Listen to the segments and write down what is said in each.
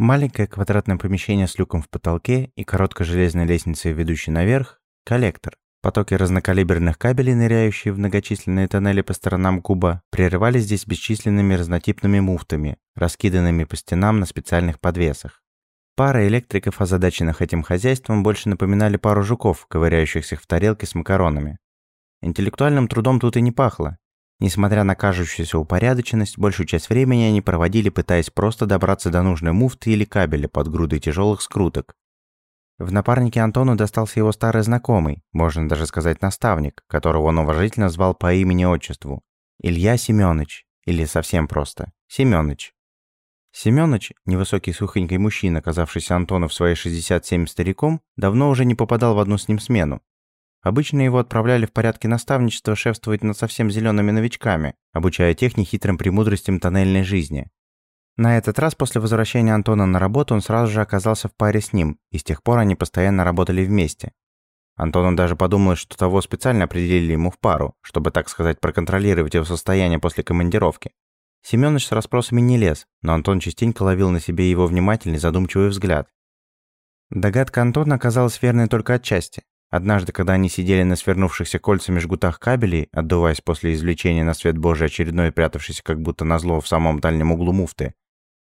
Маленькое квадратное помещение с люком в потолке и короткой железной лестницей, ведущей наверх – коллектор. Потоки разнокалиберных кабелей, ныряющие в многочисленные тоннели по сторонам куба, прерывались здесь бесчисленными разнотипными муфтами, раскиданными по стенам на специальных подвесах. Пара электриков, озадаченных этим хозяйством, больше напоминали пару жуков, ковыряющихся в тарелке с макаронами. Интеллектуальным трудом тут и не пахло. Несмотря на кажущуюся упорядоченность, большую часть времени они проводили, пытаясь просто добраться до нужной муфты или кабеля под грудой тяжелых скруток, в напарнике Антону достался его старый знакомый, можно даже сказать наставник, которого он уважительно звал по имени-отчеству. Илья Семёныч, или совсем просто, Семёныч. Семёныч, невысокий сухонький мужчина, оказавшийся Антону в свои 67 стариком, давно уже не попадал в одну с ним смену. Обычно его отправляли в порядке наставничества шефствовать над совсем зелеными новичками, обучая тех нехитрым премудростям тоннельной жизни. На этот раз после возвращения Антона на работу он сразу же оказался в паре с ним, и с тех пор они постоянно работали вместе. Антону даже подумал, что того специально определили ему в пару, чтобы, так сказать, проконтролировать его состояние после командировки. Семёныч с расспросами не лез, но Антон частенько ловил на себе его внимательный, задумчивый взгляд. Догадка Антона оказалась верной только отчасти. Однажды, когда они сидели на свернувшихся кольцами жгутах кабелей, отдуваясь после извлечения на свет Божий очередной прятавшийся как будто назло в самом дальнем углу муфты,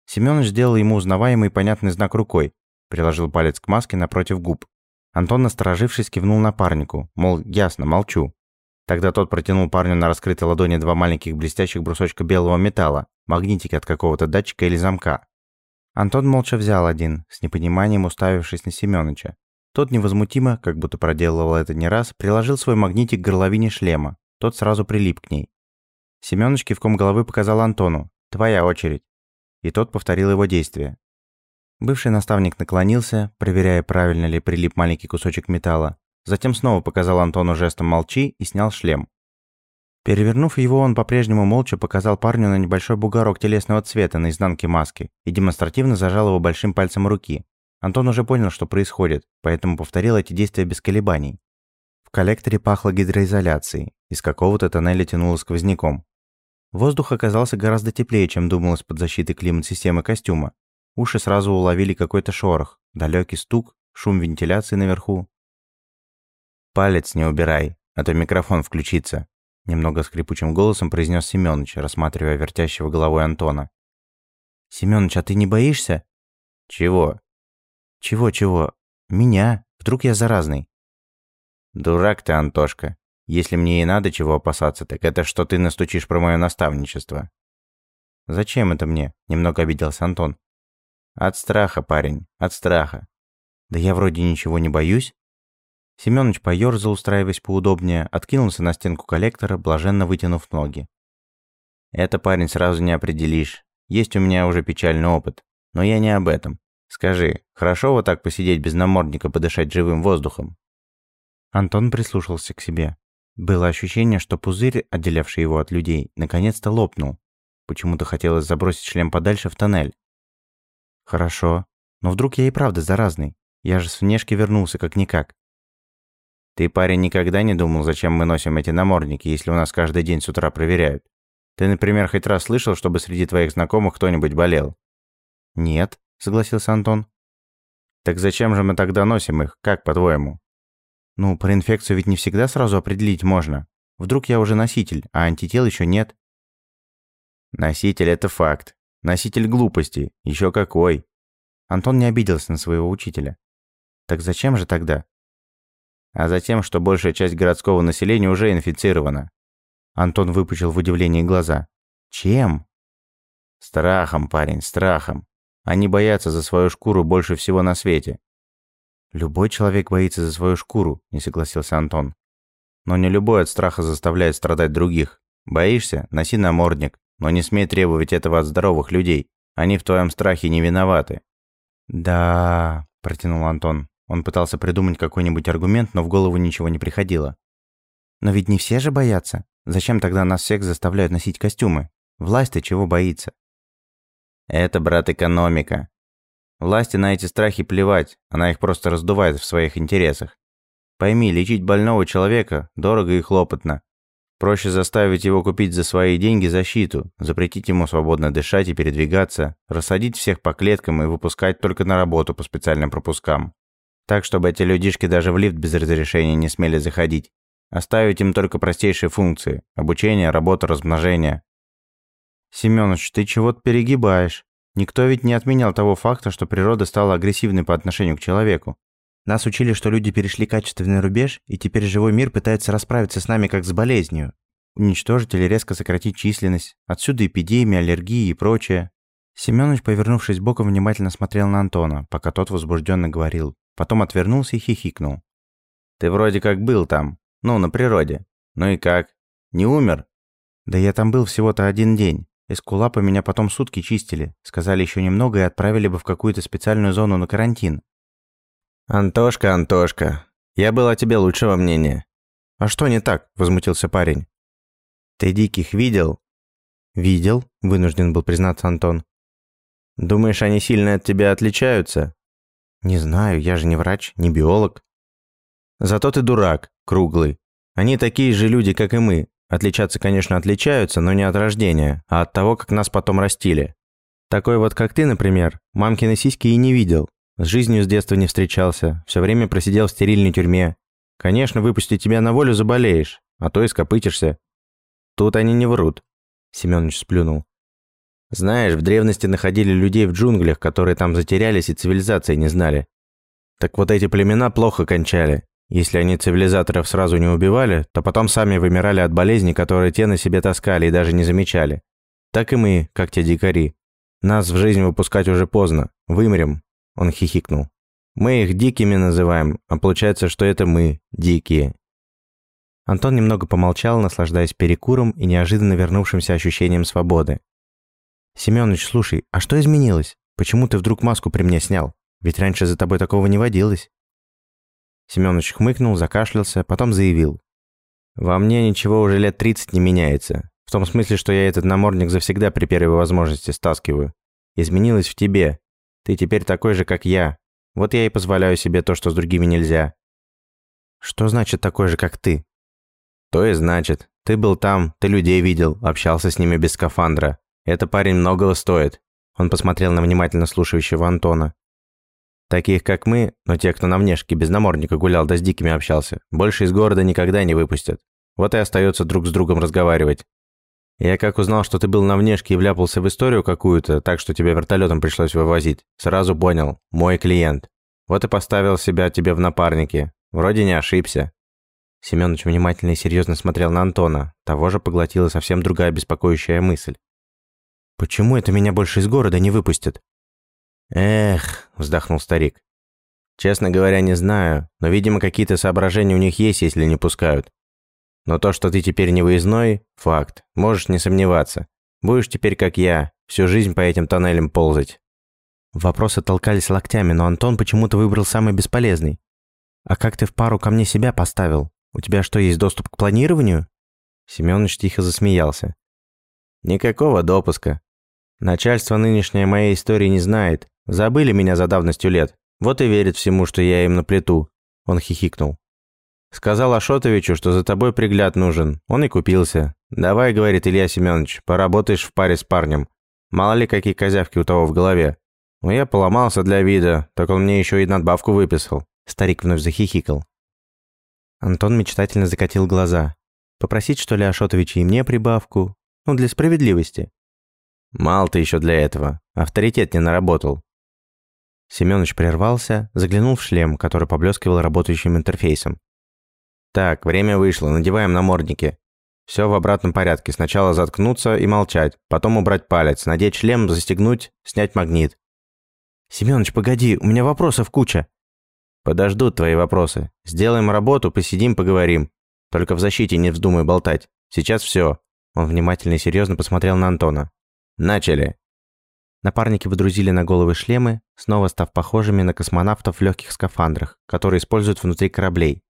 Семёныч сделал ему узнаваемый и понятный знак рукой, приложил палец к маске напротив губ. Антон, насторожившись, кивнул напарнику, мол, ясно, молчу. Тогда тот протянул парню на раскрытой ладони два маленьких блестящих брусочка белого металла, магнитики от какого-то датчика или замка. Антон молча взял один, с непониманием уставившись на Семёныча. Тот невозмутимо, как будто проделывал это не раз, приложил свой магнитик к горловине шлема. Тот сразу прилип к ней. Семёныч кивком головы показал Антону. «Твоя очередь» и тот повторил его действия. Бывший наставник наклонился, проверяя, правильно ли прилип маленький кусочек металла. Затем снова показал Антону жестом «молчи» и снял шлем. Перевернув его, он по-прежнему молча показал парню на небольшой бугорок телесного цвета на изнанке маски и демонстративно зажал его большим пальцем руки. Антон уже понял, что происходит, поэтому повторил эти действия без колебаний. В коллекторе пахло гидроизоляцией, из какого-то тоннеля тянуло сквозняком. Воздух оказался гораздо теплее, чем думалось под защитой климат-системы костюма. Уши сразу уловили какой-то шорох, далекий стук, шум вентиляции наверху. «Палец не убирай, а то микрофон включится», немного скрипучим голосом произнес Семёныч, рассматривая вертящего головой Антона. «Семёныч, а ты не боишься?» «Чего?» «Чего-чего? Меня? Вдруг я заразный?» «Дурак ты, Антошка. Если мне и надо чего опасаться, так это что ты настучишь про мое наставничество». «Зачем это мне?» – немного обиделся Антон. «От страха, парень, от страха». «Да я вроде ничего не боюсь». Семёныч поёрзал, устраиваясь поудобнее, откинулся на стенку коллектора, блаженно вытянув ноги. «Это, парень, сразу не определишь. Есть у меня уже печальный опыт. Но я не об этом. Скажи, хорошо вот так посидеть без намордника, подышать живым воздухом?» Антон прислушался к себе. Было ощущение, что пузырь, отделявший его от людей, наконец-то лопнул. Почему-то хотелось забросить шлем подальше в тоннель. Хорошо. Но вдруг я и правда заразный? Я же с внешки вернулся как-никак. Ты, парень, никогда не думал, зачем мы носим эти намордники, если у нас каждый день с утра проверяют? Ты, например, хоть раз слышал, чтобы среди твоих знакомых кто-нибудь болел? Нет, согласился Антон. Так зачем же мы тогда носим их, как по-твоему? Ну, про инфекцию ведь не всегда сразу определить можно. Вдруг я уже носитель, а антител еще нет. Носитель – это факт. Носитель глупости. Еще какой. Антон не обиделся на своего учителя. Так зачем же тогда? А затем, что большая часть городского населения уже инфицирована. Антон выпучил в удивлении глаза. Чем? Страхом, парень, страхом. Они боятся за свою шкуру больше всего на свете. «Любой человек боится за свою шкуру», – не согласился Антон. «Но не любой от страха заставляет страдать других. Боишься? Носи намордник, но не смей требовать этого от здоровых людей. Они в твоем страхе не виноваты». «Да...» – протянул Антон. Он пытался придумать какой-нибудь аргумент, но в голову ничего не приходило. «Но ведь не все же боятся. Зачем тогда нас всех заставляют носить костюмы? Власть-то чего боится?» «Это, брат, экономика. Власти на эти страхи плевать, она их просто раздувает в своих интересах. Пойми, лечить больного человека дорого и хлопотно. Проще заставить его купить за свои деньги защиту, запретить ему свободно дышать и передвигаться, рассадить всех по клеткам и выпускать только на работу по специальным пропускам. Так, чтобы эти людишки даже в лифт без разрешения не смели заходить. Оставить им только простейшие функции – обучение, работа, размножение. Семёныч, ты чего-то перегибаешь. Никто ведь не отменял того факта, что природа стала агрессивной по отношению к человеку. Нас учили, что люди перешли качественный рубеж, и теперь живой мир пытается расправиться с нами как с болезнью. Уничтожить или резко сократить численность. Отсюда эпидемии, аллергии и прочее. Семёныч, повернувшись боком, внимательно смотрел на Антона, пока тот возбужденно говорил. Потом отвернулся и хихикнул. «Ты вроде как был там. Ну, на природе. Ну и как? Не умер?» «Да я там был всего-то один день. Эскулапы меня потом сутки чистили. Сказали еще немного и отправили бы в какую-то специальную зону на карантин. «Антошка, Антошка, я был о тебе лучшего мнения». «А что не так?» – возмутился парень. «Ты диких видел?» «Видел», – вынужден был признаться Антон. «Думаешь, они сильно от тебя отличаются?» «Не знаю, я же не врач, не биолог». «Зато ты дурак, круглый. Они такие же люди, как и мы. Отличаться, конечно, отличаются, но не от рождения, а от того, как нас потом растили. Такой вот, как ты, например, мамкины сиськи и не видел, с жизнью с детства не встречался, все время просидел в стерильной тюрьме. Конечно, выпустить тебя на волю заболеешь, а то и скопытишься. Тут они не врут. Семёныч сплюнул. Знаешь, в древности находили людей в джунглях, которые там затерялись и цивилизации не знали. Так вот эти племена плохо кончали. Если они цивилизаторов сразу не убивали, то потом сами вымирали от болезней, которые те на себе таскали и даже не замечали. Так и мы, как те дикари. Нас в жизнь выпускать уже поздно. Вымрем, он хихикнул. «Мы их дикими называем, а получается, что это мы, дикие». Антон немного помолчал, наслаждаясь перекуром и неожиданно вернувшимся ощущением свободы. «Семёныч, слушай, а что изменилось? Почему ты вдруг маску при мне снял? Ведь раньше за тобой такого не водилось». Семёныч хмыкнул, закашлялся, потом заявил. «Во мне ничего уже лет 30 не меняется. В том смысле, что я этот намордник завсегда при первой возможности стаскиваю. Изменилось в тебе, ты теперь такой же, как я. Вот я и позволяю себе то, что с другими нельзя». «Что значит такой же, как ты?» «То и значит. Ты был там, ты людей видел, общался с ними без скафандра. Это парень многого стоит». Он посмотрел на внимательно слушающего Антона. «Таких, как мы, но те, кто на внешке без намордника гулял да с дикими общался, больше из города никогда не выпустят. Вот и остается друг с другом разговаривать. Я как узнал, что ты был на внешке и вляпался в историю какую-то, так что тебя вертолетом пришлось вывозить, сразу понял, мой клиент. Вот и поставил себя тебе в напарнике. Вроде не ошибся». Семёныч внимательно и серьезно смотрел на Антона. Того же поглотила совсем другая беспокоящая мысль. «Почему это меня больше из города не выпустят?» «Эх», – вздохнул старик. «Честно говоря, не знаю, но, видимо, какие-то соображения у них есть, если не пускают. Но то, что ты теперь не выездной – факт. Можешь не сомневаться. Будешь теперь, как я, всю жизнь по этим тоннелям ползать». Вопросы толкались локтями, но Антон почему-то выбрал самый бесполезный. «А как ты в пару ко мне себя поставил? У тебя что, есть доступ к планированию?» Семёныч тихо засмеялся. «Никакого допуска. Начальство нынешнее моей истории не знает. Забыли меня за давностью лет. Вот и верит всему, что я им наплету». Он хихикнул. Сказал Ашотовичу, что за тобой пригляд нужен. Он и купился. Давай, говорит Илья Семенович, поработаешь в паре с парнем. Мало ли какие козявки у того в голове. Ну я поломался для вида, так он мне еще и надбавку выписал. Старик вновь захихикал. Антон мечтательно закатил глаза. Попросить, что ли, Ашотовича и мне прибавку? Ну, для справедливости. Мало ты еще для этого. Авторитет не наработал. Семёныч прервался, заглянул в шлем, который поблескивал работающим интерфейсом. Так, время вышло, надеваем намордники. Все в обратном порядке. Сначала заткнуться и молчать, потом убрать палец, надеть шлем, застегнуть, снять магнит. Семёныч, погоди, у меня вопросов куча. Подождут твои вопросы. Сделаем работу, посидим, поговорим. Только в защите не вздумай болтать. Сейчас все. Он внимательно и серьезно посмотрел на Антона. Начали. Напарники выдрузили на головы шлемы, снова став похожими на космонавтов в легких скафандрах, которые используют внутри кораблей.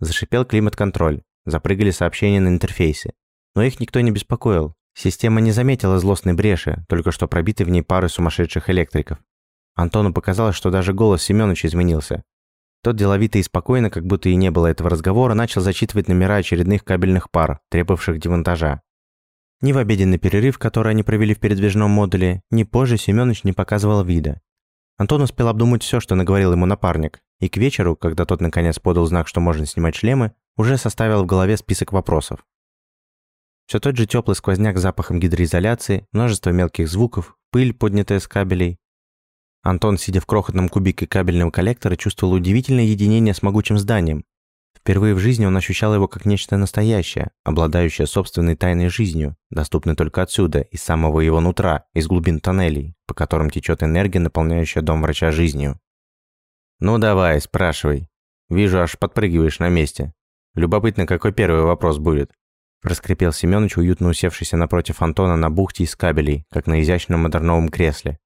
Зашипел климат-контроль, запрыгали сообщения на интерфейсе. Но их никто не беспокоил. Система не заметила злостной бреши, только что пробитой в ней пары сумасшедших электриков. Антону показалось, что даже голос Семёныча изменился. Тот деловито и спокойно, как будто и не было этого разговора, начал зачитывать номера очередных кабельных пар, требовавших демонтажа. Ни в обеденный перерыв, который они провели в передвижном модуле, ни позже Семёныч не показывал вида. Антон успел обдумать все, что наговорил ему напарник, и к вечеру, когда тот наконец подал знак, что можно снимать шлемы, уже составил в голове список вопросов. Все тот же теплый сквозняк с запахом гидроизоляции, множество мелких звуков, пыль, поднятая с кабелей, Антон, сидя в крохотном кубике кабельного коллектора, чувствовал удивительное единение с могучим зданием. Впервые в жизни он ощущал его как нечто настоящее, обладающее собственной тайной жизнью, доступной только отсюда, из самого его нутра, из глубин тоннелей, по которым течет энергия, наполняющая дом врача жизнью. «Ну давай, спрашивай. Вижу, аж подпрыгиваешь на месте. Любопытно, какой первый вопрос будет?» Раскрепел Семёныч, уютно усевшийся напротив Антона на бухте из кабелей, как на изящном модерновом кресле.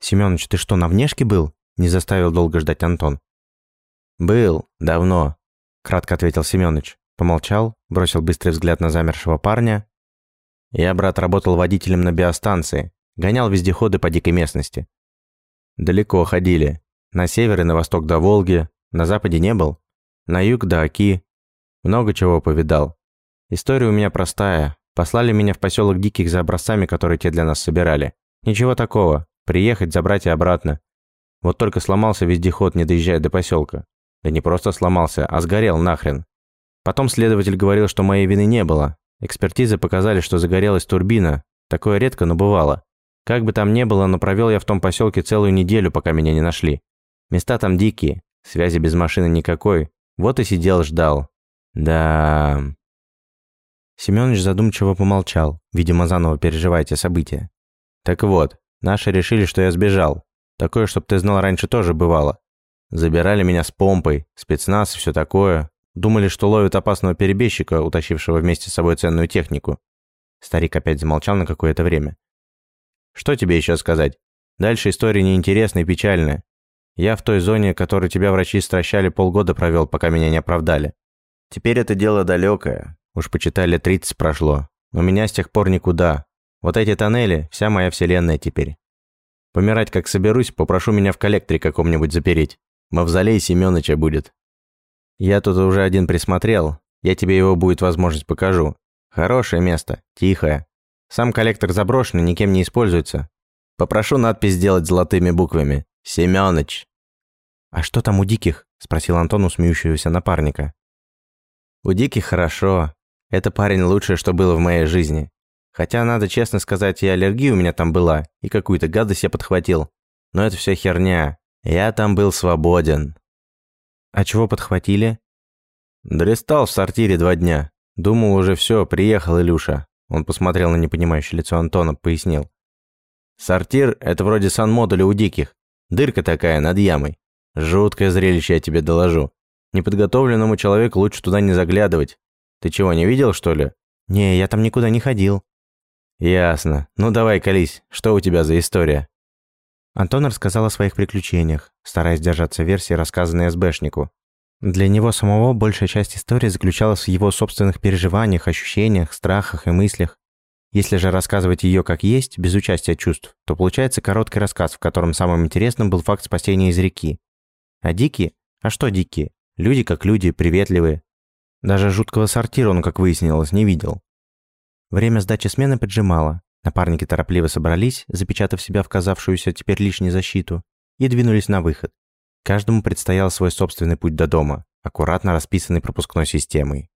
«Семёныч, ты что, на внешке был?» – не заставил долго ждать Антон. «Был, давно», – кратко ответил Семёныч. Помолчал, бросил быстрый взгляд на замершего парня. «Я, брат, работал водителем на биостанции, гонял вездеходы по дикой местности. Далеко ходили. На север и на восток до Волги, на западе не был. На юг до Оки. Много чего повидал. История у меня простая. Послали меня в поселок Диких за образцами, которые те для нас собирали. Ничего такого. Приехать, забрать и обратно. Вот только сломался вездеход, не доезжая до поселка. Да не просто сломался, а сгорел нахрен. Потом следователь говорил, что моей вины не было. Экспертизы показали, что загорелась турбина. Такое редко, но бывало. Как бы там ни было, но провел я в том поселке целую неделю, пока меня не нашли. Места там дикие, связи без машины никакой. Вот и сидел, ждал. Да... Семёныч задумчиво помолчал, видимо, заново переживая те события. Так вот, Наши решили, что я сбежал. Такое, чтоб ты знал, раньше тоже бывало. Забирали меня с помпой, спецназ и все такое. Думали, что ловят опасного перебежчика, утащившего вместе с собой ценную технику. Старик опять замолчал на какое-то время. Что тебе еще сказать? Дальше история неинтересная и печальная. Я в той зоне, которую тебя врачи стращали, полгода провел, пока меня не оправдали. Теперь это дело далекое. Уж почитали, 30 прошло. У меня с тех пор никуда. Вот эти тоннели – вся моя вселенная теперь. Помирать как соберусь, попрошу меня в коллекторе каком-нибудь запереть. Мавзолей Семёныча будет. Я тут уже один присмотрел, я тебе его будет возможность покажу. Хорошее место, тихое. Сам коллектор заброшенный, никем не используется. Попрошу надпись сделать золотыми буквами. Семёныч. «А что там у диких?» – спросил Антон у смеющегося напарника. «У диких хорошо. Это парень лучшее, что было в моей жизни. Хотя, надо честно сказать, и аллергия у меня там была, и какую-то гадость я подхватил. Но это все херня. Я там был свободен. А чего подхватили? Дрестал в сортире два дня. Думал, уже все, приехал Илюша. Он посмотрел на непонимающее лицо Антона, пояснил. Сортир – это вроде санмодуля у диких. Дырка такая над ямой. Жуткое зрелище, я тебе доложу. Неподготовленному человеку лучше туда не заглядывать. Ты чего, не видел, что ли? Не, я там никуда не ходил. «Ясно. Ну давай, колись. Что у тебя за история?» Антон рассказал о своих приключениях, стараясь держаться версии, рассказанной СБшнику. Для него самого большая часть истории заключалась в его собственных переживаниях, ощущениях, страхах и мыслях. Если же рассказывать ее как есть, без участия чувств, то получается короткий рассказ, в котором самым интересным был факт спасения из реки. А дикие? А что дикие? Люди как люди, приветливые. Даже жуткого сортира он, как выяснилось, не видел. Время сдачи смены поджимало. Напарники торопливо собрались, запечатав себя в казавшуюся теперь лишнюю защиту, и двинулись на выход. Каждому предстоял свой собственный путь до дома, аккуратно расписанный пропускной системой.